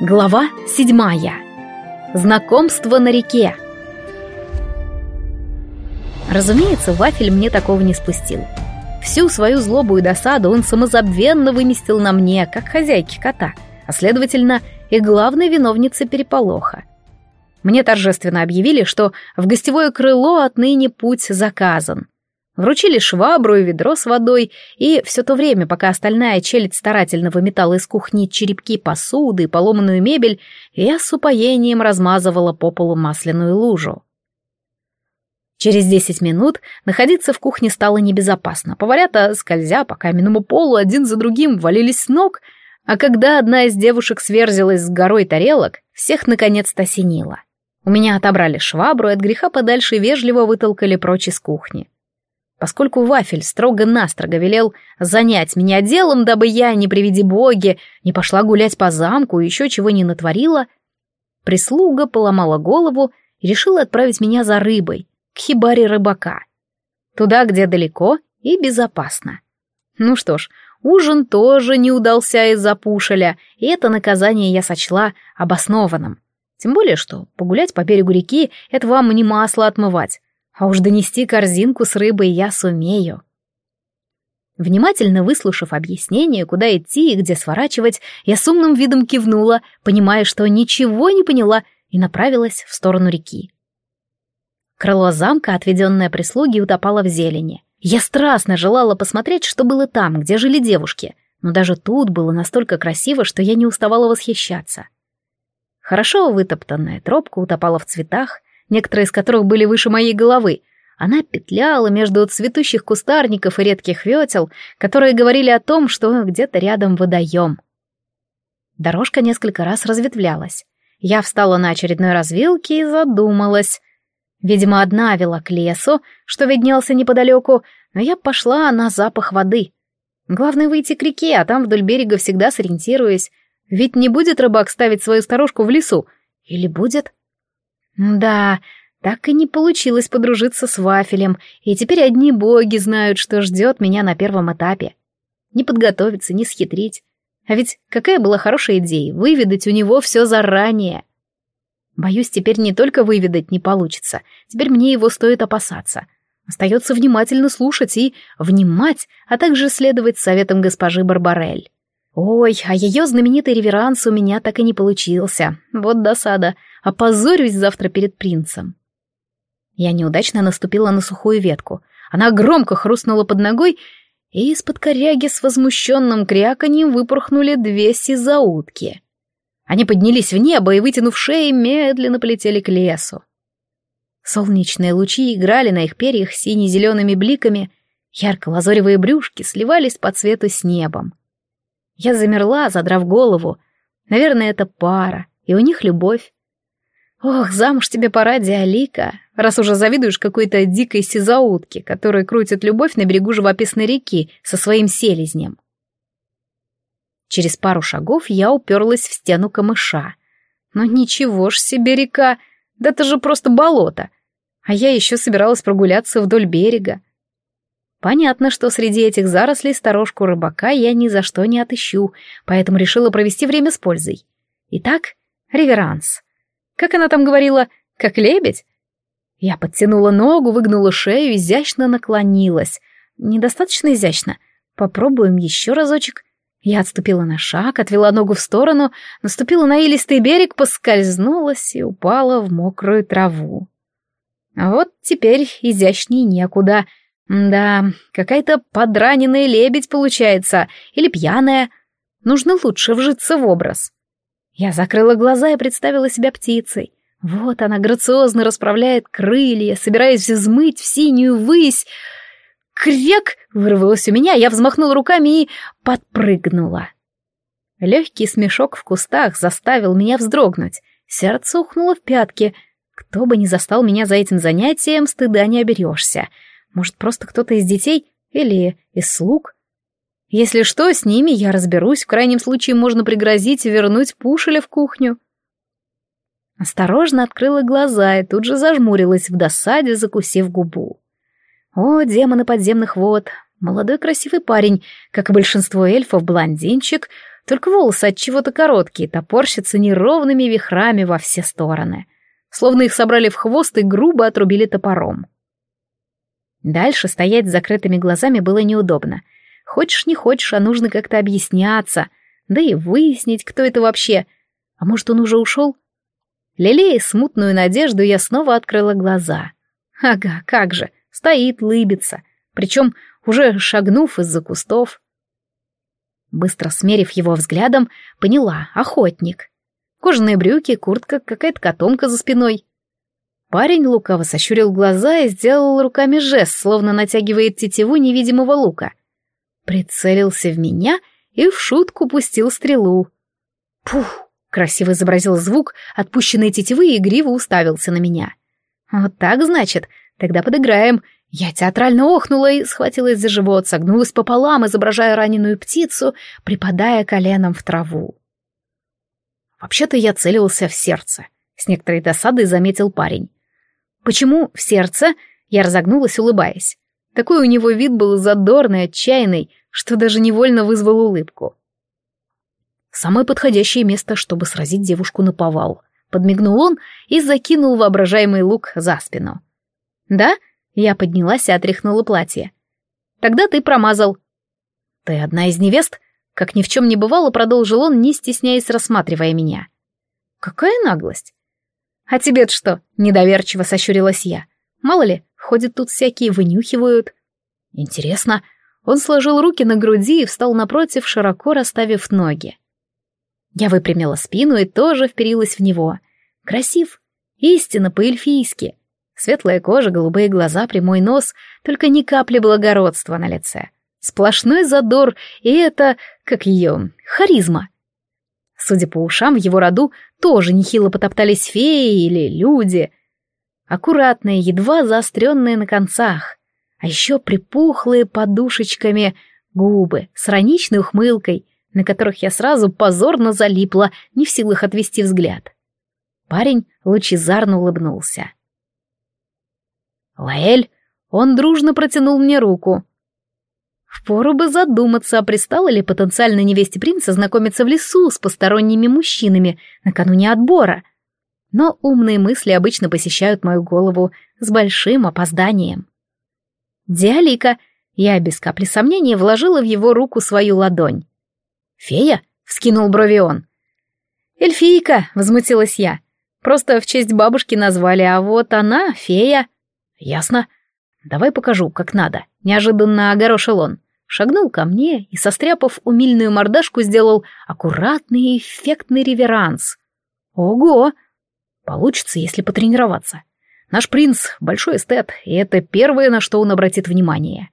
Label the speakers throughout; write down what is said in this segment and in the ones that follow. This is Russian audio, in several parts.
Speaker 1: Глава седьмая. Знакомство на реке. Разумеется, Вафель мне такого не спустил. Всю свою злобу и досаду он самозабвенно выместил на мне, как хозяйке кота, а следовательно, и главной виновнице переполоха. Мне торжественно объявили, что в гостевое крыло отныне путь заказан. Вручили швабру и ведро с водой, и все то время, пока остальная челядь старательно выметала из кухни черепки посуды и поломанную мебель, я с упоением размазывала по полу масляную лужу. Через десять минут находиться в кухне стало небезопасно. Поварята, скользя по каменному полу, один за другим валились с ног, а когда одна из девушек сверзилась с горой тарелок, всех наконец-то осенило. У меня отобрали швабру и от греха подальше вежливо вытолкали прочь из кухни. Поскольку Вафель строго-настрого велел занять меня делом, дабы я, не приведи боги, не пошла гулять по замку и еще чего не натворила, прислуга поломала голову и решила отправить меня за рыбой, к хибаре рыбака. Туда, где далеко и безопасно. Ну что ж, ужин тоже не удался из-за пушеля, и это наказание я сочла обоснованным. Тем более, что погулять по берегу реки — это вам не масло отмывать, а уж донести корзинку с рыбой я сумею. Внимательно выслушав объяснение, куда идти и где сворачивать, я с умным видом кивнула, понимая, что ничего не поняла, и направилась в сторону реки. Крыло замка, отведенное прислуги, утопало в зелени. Я страстно желала посмотреть, что было там, где жили девушки, но даже тут было настолько красиво, что я не уставала восхищаться. Хорошо вытоптанная тропка утопала в цветах, некоторые из которых были выше моей головы. Она петляла между цветущих кустарников и редких ветел, которые говорили о том, что где-то рядом водоем. Дорожка несколько раз разветвлялась. Я встала на очередной развилке и задумалась. Видимо, одна вела к лесу, что виднелся неподалеку, но я пошла на запах воды. Главное выйти к реке, а там вдоль берега всегда сориентируюсь. Ведь не будет рыбак ставить свою сторожку в лесу. Или будет? Да, так и не получилось подружиться с Вафелем, и теперь одни боги знают, что ждет меня на первом этапе. Не подготовиться, не схитрить. А ведь какая была хорошая идея — выведать у него все заранее. Боюсь, теперь не только выведать не получится, теперь мне его стоит опасаться. Остается внимательно слушать и внимать, а также следовать советам госпожи Барбарель. Ой, а ее знаменитый реверанс у меня так и не получился. Вот досада. Опозорюсь завтра перед принцем. Я неудачно наступила на сухую ветку. Она громко хрустнула под ногой, и из-под коряги с возмущенным кряканьем выпорхнули две сизаутки. Они поднялись в небо и, вытянув шеи, медленно полетели к лесу. Солнечные лучи играли на их перьях сине-зелеными бликами, ярко-лазоревые брюшки сливались по цвету с небом. Я замерла, задрав голову. Наверное, это пара, и у них любовь. Ох, замуж тебе пора, Диалика, раз уже завидуешь какой-то дикой сизаутке, которая крутит любовь на берегу живописной реки со своим селезнем. Через пару шагов я уперлась в стену камыша. Но ничего ж себе река, да это же просто болото. А я еще собиралась прогуляться вдоль берега. Понятно, что среди этих зарослей сторожку рыбака я ни за что не отыщу, поэтому решила провести время с пользой. Итак, реверанс. Как она там говорила, как лебедь? Я подтянула ногу, выгнула шею, изящно наклонилась. Недостаточно изящно. Попробуем еще разочек. Я отступила на шаг, отвела ногу в сторону, наступила на илистый берег, поскользнулась и упала в мокрую траву. Вот теперь изящней некуда — да, какая-то подраненная лебедь получается, или пьяная. Нужно лучше вжиться в образ. Я закрыла глаза и представила себя птицей. Вот она грациозно расправляет крылья, собираясь взмыть в синюю высь. Крек! Вырвалось у меня, я взмахнула руками и подпрыгнула. Легкий смешок в кустах заставил меня вздрогнуть. Сердце ухнуло в пятки. Кто бы ни застал меня за этим занятием, стыда не оберешься. Может, просто кто-то из детей или из слуг? Если что, с ними я разберусь, в крайнем случае можно пригрозить вернуть Пушеля в кухню. Осторожно открыла глаза и тут же зажмурилась в досаде, закусив губу. О, демоны подземных вод, Молодой красивый парень, как и большинство эльфов, блондинчик, только волосы от чего-то короткие, топорщатся неровными вихрами во все стороны. Словно их собрали в хвост и грубо отрубили топором. Дальше стоять с закрытыми глазами было неудобно. Хочешь, не хочешь, а нужно как-то объясняться, да и выяснить, кто это вообще. А может, он уже ушел? Лелея смутную надежду, я снова открыла глаза. Ага, как же, стоит, лыбится, причем уже шагнув из-за кустов. Быстро смерив его взглядом, поняла — охотник. Кожаные брюки, куртка, какая-то котомка за спиной. Парень лукаво сощурил глаза и сделал руками жест, словно натягивает тетиву невидимого лука. Прицелился в меня и в шутку пустил стрелу. Пух! Красиво изобразил звук, отпущенной тетивы и игриво уставился на меня. Вот так, значит, тогда подыграем. Я театрально охнула и схватилась за живот, согнулась пополам, изображая раненую птицу, припадая коленом в траву. Вообще-то я целился в сердце. С некоторой досадой заметил парень. Почему в сердце? Я разогнулась, улыбаясь. Такой у него вид был задорный, отчаянный, что даже невольно вызвал улыбку. Самое подходящее место, чтобы сразить девушку на повал. Подмигнул он и закинул воображаемый лук за спину. «Да?» — я поднялась и отряхнула платье. «Тогда ты промазал». «Ты одна из невест?» Как ни в чем не бывало, продолжил он, не стесняясь, рассматривая меня. «Какая наглость!» «А тебе-то что?» — недоверчиво сощурилась я. «Мало ли, ходят тут всякие, вынюхивают». «Интересно». Он сложил руки на груди и встал напротив, широко расставив ноги. Я выпрямила спину и тоже вперилась в него. Красив. Истинно по-эльфийски. Светлая кожа, голубые глаза, прямой нос, только ни капли благородства на лице. Сплошной задор, и это, как ее, харизма. Судя по ушам, в его роду тоже нехило потоптались феи или люди. Аккуратные, едва заостренные на концах. А еще припухлые подушечками губы с раничной ухмылкой, на которых я сразу позорно залипла, не в силах отвести взгляд. Парень лучезарно улыбнулся. «Лаэль!» Он дружно протянул мне руку. Впору бы задуматься, пристало ли потенциально невесте принца знакомиться в лесу с посторонними мужчинами накануне отбора. Но умные мысли обычно посещают мою голову с большим опозданием. «Диалика!» Я без капли сомнения вложила в его руку свою ладонь. «Фея?» — вскинул брови он. «Эльфийка!» — возмутилась я. «Просто в честь бабушки назвали, а вот она — фея». «Ясно. Давай покажу, как надо», — неожиданно огорошил он шагнул ко мне и, состряпав умильную мордашку, сделал аккуратный эффектный реверанс. Ого! Получится, если потренироваться. Наш принц — большой эстет, и это первое, на что он обратит внимание.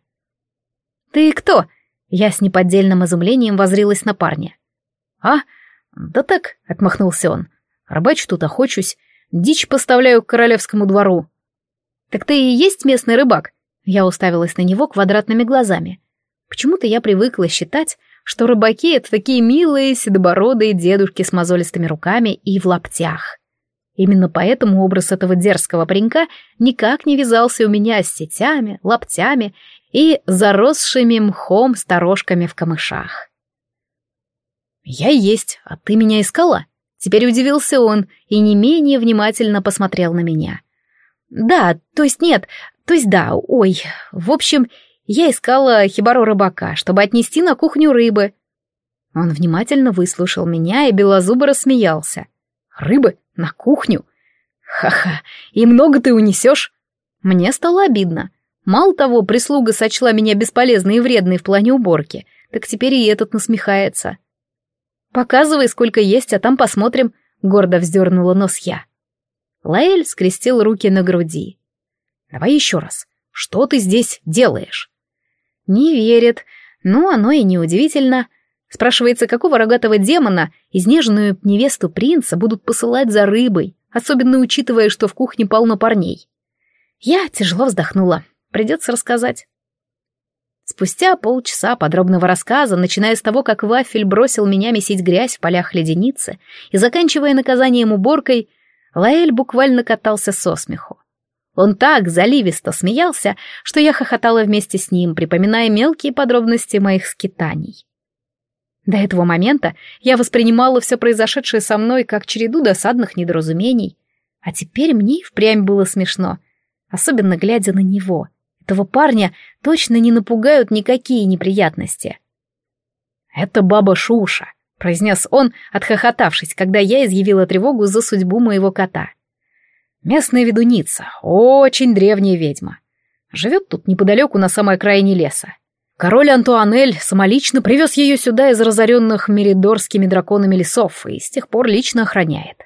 Speaker 1: «Ты кто?» Я с неподдельным изумлением возрилась на парня. «А? Да так», — отмахнулся он. «Рыбачу тут охочусь, дичь поставляю к королевскому двору». «Так ты и есть местный рыбак?» Я уставилась на него квадратными глазами. Почему-то я привыкла считать, что рыбаки — это такие милые, седобородые дедушки с мозолистыми руками и в лаптях. Именно поэтому образ этого дерзкого паренька никак не вязался у меня с сетями, лаптями и заросшими мхом сторожками в камышах. «Я есть, а ты меня искала?» Теперь удивился он и не менее внимательно посмотрел на меня. «Да, то есть нет, то есть да, ой, в общем, я искала хибару рыбака, чтобы отнести на кухню рыбы. Он внимательно выслушал меня и белозубо рассмеялся. Рыбы? На кухню? Ха-ха, и много ты унесешь? Мне стало обидно. Мало того, прислуга сочла меня бесполезной и вредной в плане уборки, так теперь и этот насмехается. «Показывай, сколько есть, а там посмотрим», — гордо вздернула нос я. Лаэль скрестил руки на груди. «Давай еще раз. Что ты здесь делаешь?» Не верит. Ну, оно и неудивительно. Спрашивается, какого рогатого демона изнеженную невесту принца будут посылать за рыбой, особенно учитывая, что в кухне полно парней. Я тяжело вздохнула. Придется рассказать. Спустя полчаса подробного рассказа, начиная с того, как Вафель бросил меня месить грязь в полях леденицы и заканчивая наказанием уборкой, Лаэль буквально катался со смеху. Он так заливисто смеялся, что я хохотала вместе с ним, припоминая мелкие подробности моих скитаний. До этого момента я воспринимала все произошедшее со мной как череду досадных недоразумений, а теперь мне впрямь было смешно, особенно глядя на него. Этого парня точно не напугают никакие неприятности. «Это баба Шуша», — произнес он, отхохотавшись, когда я изъявила тревогу за судьбу моего кота. «Местная ведуница, очень древняя ведьма. Живет тут неподалеку на самой окраине леса. Король Антуанель самолично привез ее сюда из разоренных меридорскими драконами лесов и с тех пор лично охраняет.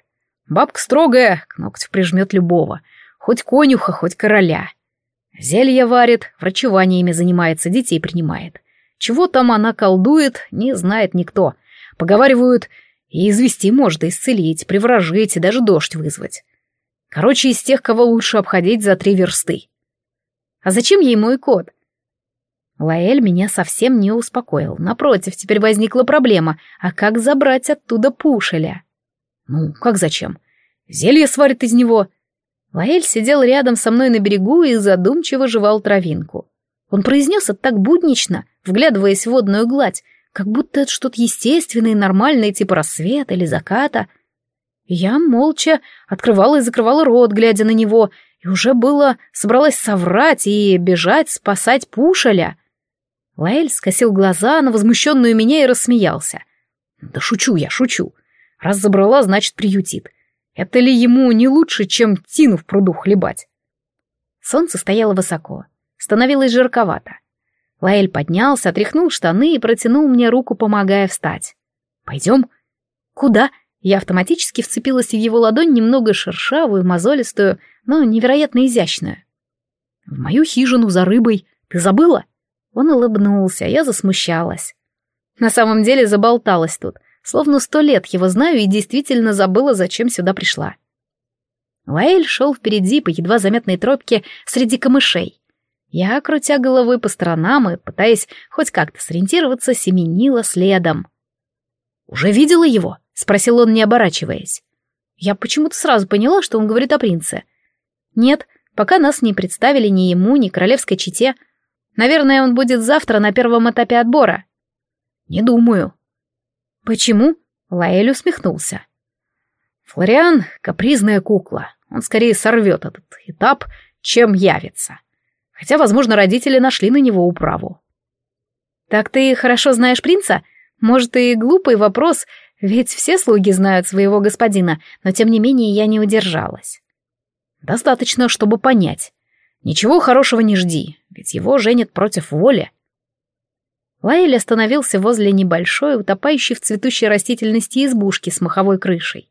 Speaker 1: Бабка строгая, к ногтю прижмет любого, хоть конюха, хоть короля. Зелья варит, врачеваниями занимается, детей принимает. Чего там она колдует, не знает никто. Поговаривают, и извести может, исцелить, приворожить и даже дождь вызвать. Короче, из тех, кого лучше обходить за три версты. А зачем ей мой кот? Лаэль меня совсем не успокоил. Напротив, теперь возникла проблема. А как забрать оттуда пушеля? Ну, как зачем? Зелье сварит из него. Лаэль сидел рядом со мной на берегу и задумчиво жевал травинку. Он произнес это так буднично, вглядываясь в водную гладь, как будто это что-то естественное и нормальное, типа рассвета или заката. Я молча открывала и закрывала рот, глядя на него, и уже было собралась соврать и бежать спасать Пушеля. Лаэль скосил глаза на возмущенную меня и рассмеялся. «Да шучу я, шучу. Раз забрала, значит, приютит. Это ли ему не лучше, чем тину в пруду хлебать?» Солнце стояло высоко. Становилось жарковато. Лаэль поднялся, отряхнул штаны и протянул мне руку, помогая встать. «Пойдем?» «Куда?» Я автоматически вцепилась в его ладонь, немного шершавую, мозолистую, но невероятно изящную. «В мою хижину за рыбой. Ты забыла?» Он улыбнулся, а я засмущалась. На самом деле заболталась тут, словно сто лет его знаю и действительно забыла, зачем сюда пришла. Лаэль шел впереди по едва заметной тропке среди камышей. Я, крутя головой по сторонам и, пытаясь хоть как-то сориентироваться, семенила следом. «Уже видела его?» — спросил он, не оборачиваясь. Я почему-то сразу поняла, что он говорит о принце. Нет, пока нас не представили ни ему, ни королевской чете — Наверное, он будет завтра на первом этапе отбора. Не думаю. Почему? Лаэль усмехнулся. Флориан — капризная кукла. Он скорее сорвет этот этап, чем явится. Хотя, возможно, родители нашли на него управу. Так ты хорошо знаешь принца? Может, и глупый вопрос, ведь все слуги знают своего господина, но тем не менее я не удержалась. Достаточно, чтобы понять. Ничего хорошего не жди, ведь его женят против воли. Лаэль остановился возле небольшой, утопающей в цветущей растительности избушки с маховой крышей,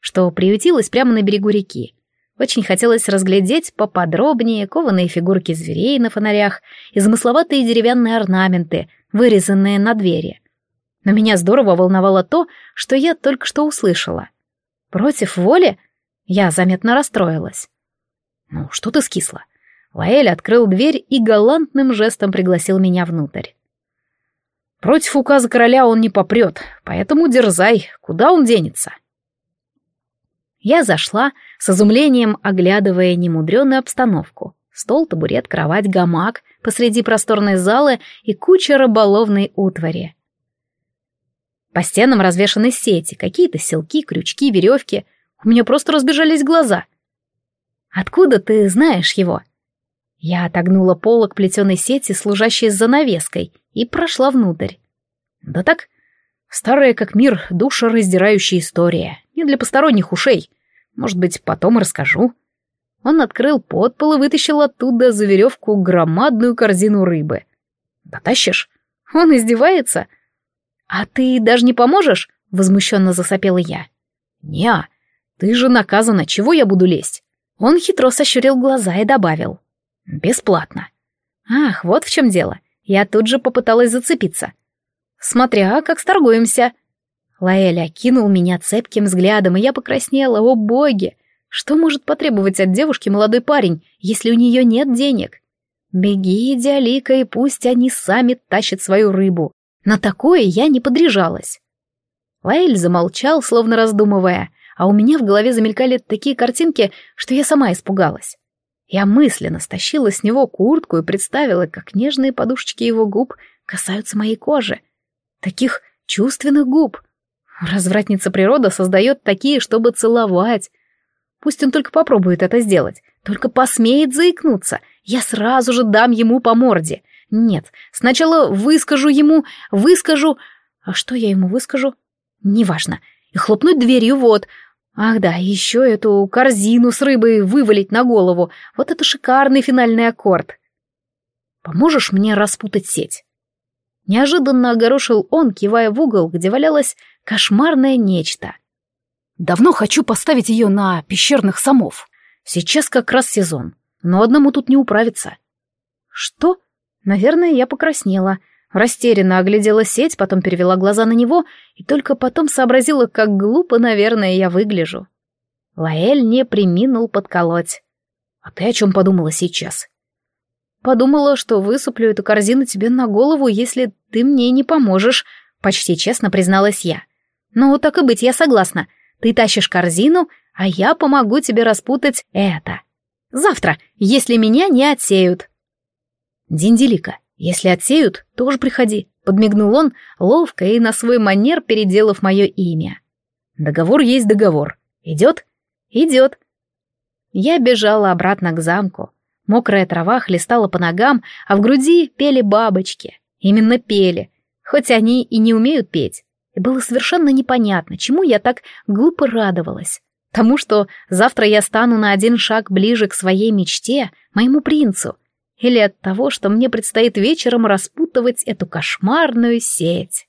Speaker 1: что приютилась прямо на берегу реки. Очень хотелось разглядеть поподробнее кованые фигурки зверей на фонарях и замысловатые деревянные орнаменты, вырезанные на двери. Но меня здорово волновало то, что я только что услышала. Против воли? Я заметно расстроилась. «Ну, что ты скисла? Лаэль открыл дверь и галантным жестом пригласил меня внутрь. Против указа короля он не попрет, поэтому дерзай, куда он денется. Я зашла, с изумлением оглядывая немудреную обстановку. Стол, табурет, кровать, гамак посреди просторной залы и куча рыболовной утвари. По стенам развешаны сети, какие-то селки, крючки, веревки. У меня просто разбежались глаза. «Откуда ты знаешь его?» Я отогнула полок плетеной сети, служащей занавеской, и прошла внутрь. Да так, старая как мир, душераздирающая история, не для посторонних ушей. Может быть, потом расскажу. Он открыл подпол и вытащил оттуда за веревку громадную корзину рыбы. «Дотащишь?» Он издевается. «А ты даже не поможешь?» — возмущенно засопела я. «Не, ты же наказана, чего я буду лезть?» Он хитро сощурил глаза и добавил. Бесплатно. Ах, вот в чем дело. Я тут же попыталась зацепиться. Смотря, как сторгуемся. Лаэль окинул меня цепким взглядом, и я покраснела. О, боги! Что может потребовать от девушки молодой парень, если у нее нет денег? Беги, Диалика, и пусть они сами тащат свою рыбу. На такое я не подряжалась. Лаэль замолчал, словно раздумывая, а у меня в голове замелькали такие картинки, что я сама испугалась. Я мысленно стащила с него куртку и представила, как нежные подушечки его губ касаются моей кожи. Таких чувственных губ. Развратница природа создает такие, чтобы целовать. Пусть он только попробует это сделать, только посмеет заикнуться. Я сразу же дам ему по морде. Нет, сначала выскажу ему, выскажу... А что я ему выскажу? Неважно. И хлопнуть дверью, вот. Ах да, еще эту корзину с рыбой вывалить на голову. Вот это шикарный финальный аккорд. Поможешь мне распутать сеть? Неожиданно огорошил он, кивая в угол, где валялось кошмарное нечто. Давно хочу поставить ее на пещерных самов. Сейчас как раз сезон, но одному тут не управиться. Что? Наверное, я покраснела. Растерянно оглядела сеть, потом перевела глаза на него и только потом сообразила, как глупо, наверное, я выгляжу. Лаэль не приминул подколоть. «А ты о чем подумала сейчас?» «Подумала, что высыплю эту корзину тебе на голову, если ты мне не поможешь», — почти честно призналась я. «Ну, так и быть, я согласна. Ты тащишь корзину, а я помогу тебе распутать это. Завтра, если меня не отсеют». «Динделика, если отсеют, тоже приходи», — подмигнул он, ловко и на свой манер переделав мое имя. «Договор есть договор. Идет?» «Идет». Я бежала обратно к замку. Мокрая трава хлестала по ногам, а в груди пели бабочки. Именно пели, хоть они и не умеют петь. И было совершенно непонятно, чему я так глупо радовалась. Тому, что завтра я стану на один шаг ближе к своей мечте, моему принцу — или от того, что мне предстоит вечером распутывать эту кошмарную сеть.